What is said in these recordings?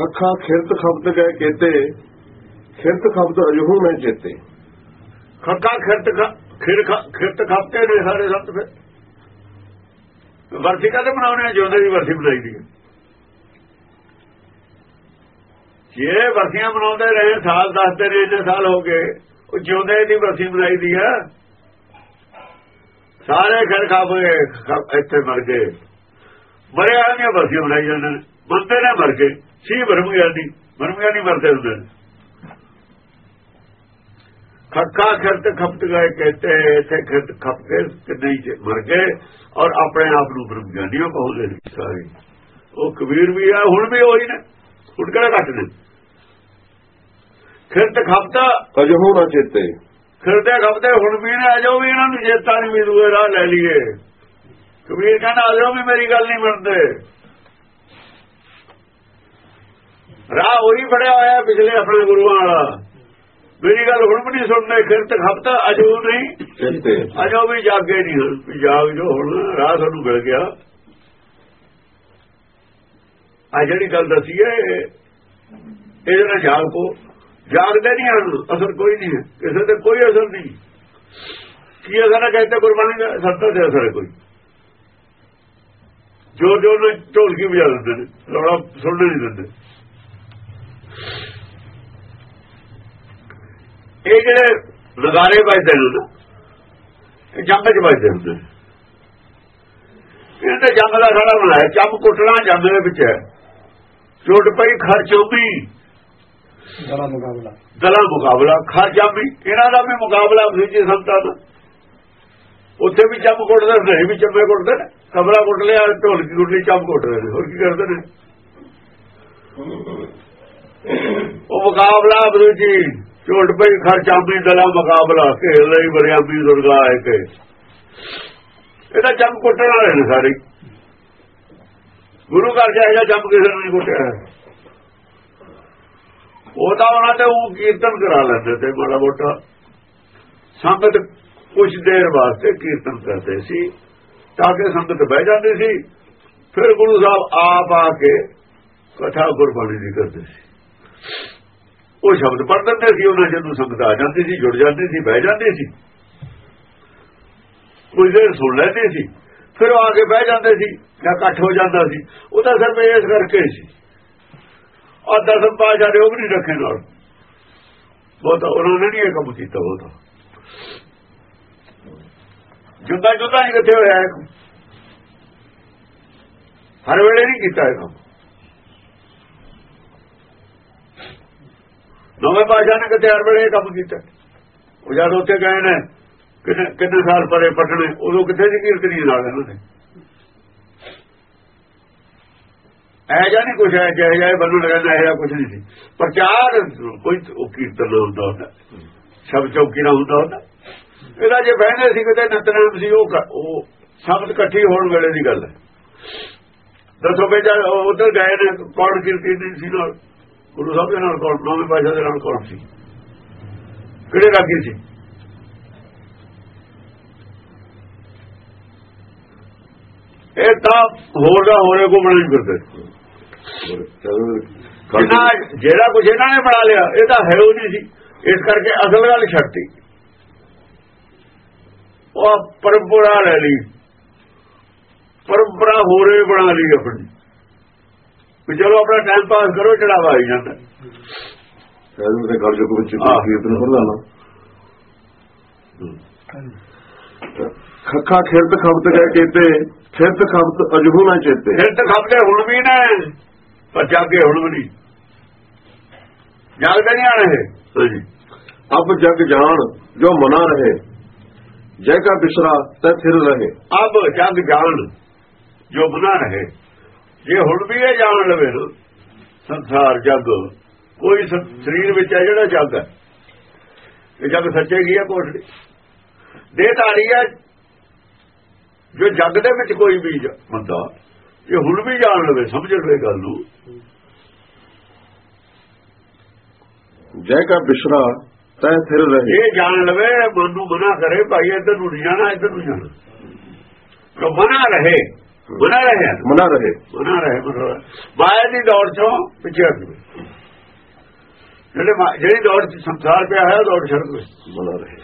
ਖੱਖਾ ਖਿਰਤ ਖਬਤ ਗਏ ਕੇਤੇ ਖਿਰਤ ਖਬਤ ਅਜਹੂ ਮੈਂ ਚੇਤੇ। ਖੱਕਾ ਖਿਰਤ ਖਿਰ ਖ- ਖਿਰਤ ਖਪਤੇ ਨੇ ਸਾਰੇ ਸੰਤ ਫਿਰ। ਵਰਸੀ ਕਾਹਦੇ ਬਣਾਉਣੇ ਆ? ਜਿਉਂਦੇ ਦੀ ਵਰਸੀ ਬਣਾਈ ਦੀ ਜੇ ਵਰਸੀਆਂ ਬਣਾਉਂਦੇ ਰਹੇ, ਸਾਲ ਦੱਸਦੇ ਰਹੇ ਇੰਨੇ ਸਾਲ ਹੋ ਗਏ, ਉਹ ਜਿਉਂਦੇ ਦੀ ਵਰਸੀ ਬਣਾਈ ਦੀ ਹੈ ਸਾਰੇ ਖਿਰ ਖਪ ਗਏ ਇੱਥੇ ਮਰ ਗਏ। ਮਰਿਆ ਦੀਆਂ ਵਰਸੀਆਂ ਬਣਾਈ ਜਾਂਦੇ ਨੇ। ਬੰਦੇ ਨੇ ਮਰ ਗਏ। ਸੀ ਭਰਮ ਗਿਆ ਦੀ ਭਰਮ ਗਿਆ ਨਹੀਂ ਮਰਦੇ ਹੁੰਦੇ ਨੇ ਖੱਕਾ ਖਿਰਤ ਖਪਤ ਗਏ ਕਹਤੇ ਇੱਥੇ ਖਿਰਤ ਖਪ ਕੇ ਕਿੰਨੇ ਹੀ ਮਰ ਗਏ ਔਰ ਆਪਣੇ ਆਪ ਨੂੰ ਬ੍ਰਹਮ ਗਿਆਨੀਓ ਕਹੋਗੇ ਸਾਰੇ ਉਹ ਕਬੀਰ ਵੀ ਆ ਹੁਣ ਵੀ ਉਹੀ ਨੇ ਹੁਣ ਕਿਹੜਾ ਘੱਟ ਨੇ ਖਿਰਤ ਖਪਤਾ ਅਜਹੂ ਨਾ ਚੇਤੇ ਖਿਰਤੇ ਖਪਤੇ ਹੁਣ ਵੀ ਨੇ ਅਜੋ ਵੀ ਇਹਨਾਂ ਨੂੰ ਚੇਤਾ ਨਹੀਂ ਦੂਏ ਰਾਹ ਲੈ ਲਈਏ ਕਬੀਰ ਕਹਿੰਦਾ ਅਜੋ ਵੀ ਮੇਰੀ ਗੱਲ ਨਹੀਂ ਮੰਨਦੇ ਰਾਹ ਉਹੀ ਫੜਿਆ ਹੋਇਆ ਪਿਛਲੇ ਆਪਣੇ ਗੁਰੂਆਂ ਵਾਲਾ। ਮੇਰੀ ਗੱਲ ਹੁਣ ਵੀ ਨਹੀਂ ਸੁਣਦੇ ਖਿਰਤ ਖਪਤਾ ਅਜੋ ਨਹੀਂ। ਅਜੋ ਵੀ ਜਾਗੇ ਨਹੀਂ ਹੁਣ ਜਾਗ ਜੋ ਹੁਣ ਰਾਹ ਸਾਨੂੰ ਮਿਲ ਗਿਆ। ਆ ਜਿਹੜੀ ਗੱਲ ਦਸੀ ਹੈ ਇਹਦੇ ਨਾਲ ਜਾਗ ਕੋ। ਜਾਗਦੇ ਨਹੀਂ ਹਨ ਅਸਰ ਕੋਈ ਨਹੀਂ ਹੈ। ਕਿਸੇ ਤੇ ਕੋਈ ਅਸਰ ਨਹੀਂ। ਕੀ ਅਸਰ ਹੈ ਕਹਿੰਦੇ ਗੁਰਬਾਣੀ ਦਾ? ਸੱਤਾ ਤੇ ਅਸਰ ਕੋਈ। ਜੋ ਜੋ ਨੇ ਢੋਲਕੀ ਵਜਾ ਦਿੰਦੇ ਨੇ ਰੌਲਾ ਸੁਣਨ ਨਹੀਂ ਦਿੰਦੇ। ਇਹ ਜਿਹੜੇ ਨਗਾਰੇ ਵੱਜਦੇ ਨੇ ਇਹ ਜੰਗ ਚ ਵੱਜਦੇ ਹੁੰਦੇ ਨੇ। ਇਹ ਤਾਂ ਜੰਗ ਦਾ ਸਾਡਾ ਬਣਾਇਆ ਚੰਮ ਕੁੱਟਣਾ ਜੰਗ ਦੇ ਵਿੱਚ ਹੈ। ਚੋਟ ਪਈ ਖਰਚੋਬੀ ਦਲਾ ਮੁਕਾਬਲਾ। ਦਲਾਂ ਮੁਕਾਬਲਾ ਖਰਚਾਬੀ ਇਹਨਾਂ ਦਾ ਵੀ ਮੁਕਾਬਲਾ ਦੂਜੇ ਸੰਤਾਂ ਦਾ। ਉੱਥੇ ਵੀ ਚੰਮ ਕੁੱਟਦੇ ਨੇ ਵੀ ਚੰਮੇ ਕੁੱਟਦੇ ਨੇ। ਕਮਰਾ ਕੁੱਟ ਲਿਆ ਢੋਲਕੀ ਕੁੱਟ ਲਈ ਚੰਮ ਕੁੱਟਦੇ ਨੇ। ਹੋਰ ਕੀ ਕਰਦੇ ਨੇ? ਉਹ ਮੁਕਾਬਲਾ ਬਰੂਜੀ ਝੋਟ ਪਈ ਖਰਚਾਬੀ ਦਲਾ ਮੁਕਾਬਲਾ, ਘੇਰ ਲਈ ਬਰਿਆਬੀ ਦੁਰਗਾ ਹੈ ਕੇ ਇਹਦਾ ਜੰਮ ਕੁੱਟਣ ਵਾਲੇ ਨੇ ਸਾਰੇ। ਗੁਰੂ ਘਰ ਜਾਏਗਾ ਜੰਮ ਕਿਸੇ ਨੇ ਨਹੀਂ ਕੁੱਟਿਆ। ਉਹ ਤਾਂ ਉਹਨਾਂ ਤੇ ਉਹ ਕੀਰਤਨ ਕਰਾ ਲੈਂਦੇ ਤੇ ਮਾੜਾ ਮੋਟਾ। ਸੰਗਤ ਕੁਝ ਦੇਰ ਵਾਸਤੇ ਕੀਰਤਨ ਕਰਦੇ ਸੀ, ਤਾਂ ਕਿ ਸੰਗਤ ਬਹਿ ਜਾਂਦੀ ਸੀ। ਫਿਰ ਗੁਰੂ ਸਾਹਿਬ ਆਪ ਆ ਕੇ ਕਥਾ ਗੁਰਬਾਣੀ ਦੀ ਕਰਦੇ ਸੀ। ਉਹ ਸ਼ਬਦ ਪੜ੍ਹ ਦਿੰਦੇ ਸੀ, ਉਹਨਾਂ ਜਦੋਂ ਸੰਗਤ ਆ ਜਾਂਦੀ ਸੀ, ਜੁੜ ਜਾਂਦੀ ਸੀ, ਬਹਿ ਜਾਂਦੇ ਸੀ। ਕੁਝ ਦੇਰ ਸੁਣ ਲੈਂਦੇ ਸੀ, ਫਿਰ ਉਹ ਆ ਕੇ ਬਹਿ ਜਾਂਦੇ ਸੀ, ਜਾਂ ਇਕੱਠ ਹੋ ਜਾਂਦਾ ਸੀ। ਉਹ ਤਾਂ ਸਿਰਫ ਇਸ ਕਰਕੇ ਸੀ। ਔਰ ਦਸਮ ਪਾਸ਼ਾ ਦੇ ਉਹ ਵੀ ਨਹੀਂ ਰੱਖੇ ਨਾਲ। ਬਹੁਤਾ ਉਹਨਾਂ ਨੇ ਨਹੀਂ ਇਹ ਕੰਮ ਕੀਤਾ, ਬਹੁਤਾ। ਜੁਦਾ ਜੁਦਾ ਨਹੀਂ ਕਿੱਥੇ ਹੋਇਆ ਹਰ ਵੇਲੇ ਨਹੀਂ ਕੀਤਾ ਇਹ ਕੰਮ। ਨਵੇਂ ਪਾਸ਼ਾ ਨੇ ਕਿਤੇ ਹਰ ਵੇਲੇ ਕੰਮ ਕੀਤਾ। ਉਹ ਜਦ ਉੱਥੇ ਗਏ ਨੇ, ਕਿੰਨੇ ਸਾਲ ਪਰੇ ਪਟਣੇ, ਉਦੋਂ ਕਿੱਥੇ ਸੀ ਕੀਰਤਨੀ ਨਾਲ ਇਹਨਾਂ ਨੇ ਐ ਜਾਂ ਨਹੀਂ ਕੁਛ ਹੈ ਜਿਹੇ ਜਾਏ ਬੰਨੂ ਲਗਾਣਾ ਹੈ ਕੁਛ ਨਹੀਂ ਸੀ। ਪ੍ਰਚਾਰ ਕੋਈ ਉਹ ਕੀਰਤਨ ਨਾ ਹੁੰਦਾ ਹੁੰਦਾ। ਸਭ ਚੌਕੀ ਨਾ ਹੁੰਦਾ ਹੁੰਦਾ। ਇਹਦਾ ਜੇ ਬਹਿੰਦੇ ਸੀ ਕਿਤੇ, ਨਤਨਾਮ ਸੀ, ਉਹ ਉਹ ਸ਼ਬਦ ਇਕੱਠੀ ਹੋਣ ਵੇਲੇ ਦੀ ਗੱਲ ਹੈ। ਦੱਸੋ ਬੇਜਾ ਉਧਰ ਗਏ ਨੇ, ਕੌਣ ਕੀਰਤੀ ਨਹੀਂ ਸੀ ਨਾਲ? ਗੁਰੂ ਸਾਹਿਬ ਦੇ ਨਾਲ ਕੌਣ? ਨੌਵੇਂ ਪਾਸ਼ਾ ਦੇ ਨਾਲ ਕੌਣ ਸੀ? ਕਿਹੜੇ ਰਾਗੀ ਸੀ? ਇਹ ਤਾਂ ਹੋਰ ਦਾ ਹੋਰੇ ਕੋ ਬਣਾ ਨਹੀਂ ਕਰਦੇ ਜਿੰਨਾ ਜਿਹੜਾ ਕੁਝ ਇਹਨਾਂ ਨੇ ਬਣਾ ਲਿਆ, ਇਹ ਤਾਂ ਹੈ ਉਹ ਨਹੀਂ ਸੀ। ਇਸ ਕਰਕੇ ਅਸਲ ਗੱਲ ਛੱਡਤੀ। ਉਹ ਪਰੰਪਰਾ ਲੈ ਲਈ। ਪਰੰਪਰਾ ਹੋਰੇ ਬਣਾ ਲਈ ਆਪਣੀ। ਵੀ ਚਲੋ ਆਪਣਾ ਟਾਈਮ ਪਾਸ ਕਰੋ ਚੜਾਵਾ ਆਈ ਜਾਂਦਾ ਸੈਨੂੰ ਦੇ ਘਰ ਜੋ ਵਿੱਚ। ਕੀਰਤਨ ਕਰ ਲਾਣਾ। ਖੱਖਾ ਖਿਰਤ ਖਬਤ ਗਏ ਕੇਤੇ ਖਿਰਤ ਖਬਤ ਅਜਹੂ ਨਾ ਚੇਤੇ। ਫਿਰ ਤਾਂ ਖਪਦੇ ਹੁਣ ਵੀ ਨੇ ਪਰ ਜਾਗੇ ਹੁਣ ਵੀ ਨਹੀਂ। ਜਾਗਦੇ ਨਹੀਂ ਆਣੇ ਹਾਂਜੀ ਅਬ ਜਗ ਜਾਣ ਜੋ ਮਨਾ ਰਹੇ। ਜੈ ਕਾ ਬਿਸਰਾ ਤੈ ਫਿਰ ਰਹੇ। ਅਬ ਜਗ ਜਾਣ ਜੋ ਬਣਾ ਰਹੇ। ਜੇ ਹੁਣ ਵੀ ਇਹ ਜਾਣ ਲਵੇ ਸੰਸਾਰ ਜਗ ਕੋਈ ਸਰੀਰ ਵਿੱਚ ਹੈ ਜਿਹੜਾ ਜਗ ਹੈ ਇਹ ਜਗ ਸੱਚੇ ਕੀ ਹੈ ਕੋਠੜੀ? ਦੇਹ ਧਾਰੀ ਹੈ ਜੋ ਜਗ ਦੇ ਵਿੱਚ ਕੋਈ ਵੀ ਬੰਦਾ ਇਹ ਹੁਣ ਵੀ ਜਾਣ ਲਵੇ ਸਮਝ ਲਵੇ ਗੱਲ ਨੂੰ। ਜੈ ਕਾ ਬਿਸਰਾ ਤੈ ਫਿਰ ਰਹੇ। ਇਹ ਜਾਣ ਲਵੇ ਮਨ ਨੂੰ ਮਨਾ ਕਰੇ ਭਾਈ ਇੱਧਰ ਨੂੰ ਜਾਣਾ ਇੱਧਰ ਨੂੰ ਜਾਣਾ। ਜੋ ਮਨਾ ਰਹੇ ਬਣਾ ਰਹੇ ਮਨਾ ਰਹੇ ਬਣਾ ਰਹੇ ਮਤਲਬ ਮਾਇਆ ਦੀ ਦੌੜ ਚੋਂ ਪਿੱਛੇ ਹਟ ਗਏ ਜਿਹੜੇ ਮਾ- ਜਿਹੜੀ ਦੌੜ ਚ ਸੰਸਾਰ ਪਿਆ ਹੈ ਉਹ ਦੌੜ ਛੱਡ ਗਏ ਮਨਾ ਰਹੇ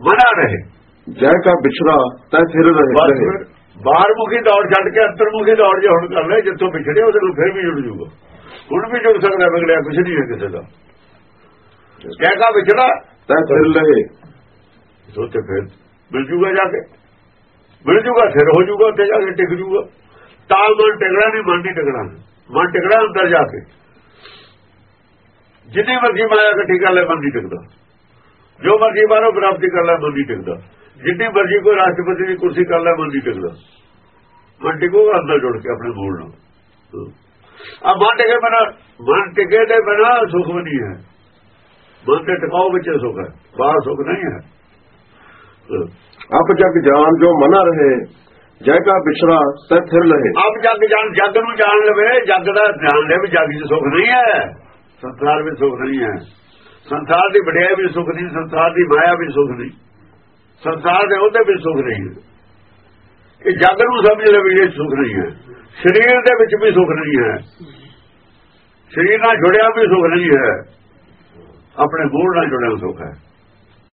ਬਣਾ ਰਹੇ ਜੈ ਕਾ ਵਿਛੜਾ ਤੈ ਫਿਰ ਰਹੇ ਬਸ ਰਹੇ। ਫਿਰ ਬਾਹਰ ਮੁਖੀ ਦੌੜ ਛੱਡ ਕੇ ਅੰਤਰਮੁਖੀ ਦੌੜ ਜੇ ਹੁਣ ਕਰ ਲੈ ਜਿੱਥੋਂ ਵਿਛੜੇ ਉਹਦੇ ਨੂੰ ਫਿਰ ਵੀ ਜੁੜ ਜੂਗਾ ਹੁਣ ਵੀ ਜੁੜ ਸਕਦਾ ਬਗੜਿਆ ਕੁਛ ਨਹੀਂ ਹੈ ਕਿਸੇ ਦਾ ਕਹਿ ਕਾ ਵਿਛੜਾ ਤੈ ਫਿਰ ਰਹੇ ਸੋ ਤੇ ਫਿਰ ਮਿਲ ਜੂਗਾ ਜਾ ਕੇ ਮਿਲ ਜੂਗਾ ਸਿਰ ਹੋ ਜੂਗਾ, ਉੱਥੇ ਜਾ ਕੇ ਟਿਕ ਜੂਗਾ। ਤਾਂ ਮਨ ਟਿਕਣਾ ਨਹੀਂ, ਮਨ ਨਹੀਂ ਟਿਕਣਾ। ਮਨ ਟਿਕਣਾ ਅੰਦਰ ਜਾ ਕੇ। ਜਿੰਨੀ ਮਰਜ਼ੀ ਮਾਇਆ ਇਕੱਠੀ ਕਰ ਲੈ, ਮਨ ਨਹੀਂ ਟਿਕਦਾ। ਜੋ ਮਰਜ਼ੀ ਬਾਹਰੋਂ ਪ੍ਰਾਪਤੀ ਕਰ ਲੈ, ਮਨ ਨਹੀਂ ਟਿਕਦਾ। ਜਿੰਨੀ ਮਰਜ਼ੀ ਕੋਈ ਰਾਸ਼ਟਰਪਤੀ ਦੀ ਕੁਰਸੀ ਕਰ ਲੈ, ਮਨ ਨਹੀਂ ਟਿਕਦਾ। ਮਨ ਟਿਕੂਗਾ, ਅੰਦਰ ਜੁੜ ਕੇ ਆਪਣੇ ਮੂਲ ਨਾਲ। ਆ ਮਨ ਟਿਕੇ ਬਿਨਾ, ਮਨ ਟਿਕੇ ਦੇ ਬਿਨਾ ਸੁਖ ਵੀ ਨਹੀਂ ਹੈ। ਮਨ ਤੇ ਟਿਕਾਓ ਵਿੱਚ ਸੁਖ ਹੈ, ਬਾਹਰ ਸੁਖ ਨਹੀਂ ਹੈ। ਅਪ ਜਗ ਜਾਨ ਜੋ ਮਨਾ ਰਹੇ, ਜੈ ਕਾ ਵਿਛੜਾ ਤੈ ਫਿਰ ਰਹੇ ਆਪ ਜੱਗ ਜਾਣ ਜੱਗ ਨੂੰ ਜਾਣ ਲਵੇ, ਜੱਗ ਦਾ ਜਾਣ ਲੈ ਵੀ ਜੱਗ 'ਚ ਸੁਖ ਨਹੀਂ ਹੈ। ਸੰਸਾਰ ਵਿੱਚ ਸੁਖ ਨਹੀਂ ਹੈ। ਸੰਸਾਰ ਦੀ ਵਡਿਆਈ ਵੀ ਸੁਖ ਨਹੀਂ, ਸੰਸਾਰ ਦੀ ਮਾਇਆ ਵੀ ਸੁਖ ਨਹੀਂ। ਸੰਸਾਰ ਦੇ ਉਹਦੇ ਵੀ ਸੁਖ ਨਹੀਂ। ਇਹ ਜੱਗ ਨੂੰ ਸਮਝ ਲਵੇ ਇਹ ਸੁਖ ਨਹੀਂ ਹੈ। ਸਰੀਰ ਦੇ ਵਿੱਚ ਵੀ ਸੁਖ ਨਹੀਂ ਹੈ। ਸਰੀਰ ਨਾਲ ਜੁੜਿਆ ਵੀ ਸੁਖ ਨਹੀਂ ਹੈ। ਆਪਣੇ ਮੂਲ ਨਾਲ ਜੁੜਿਆ ਸੁਖ ਹੈ।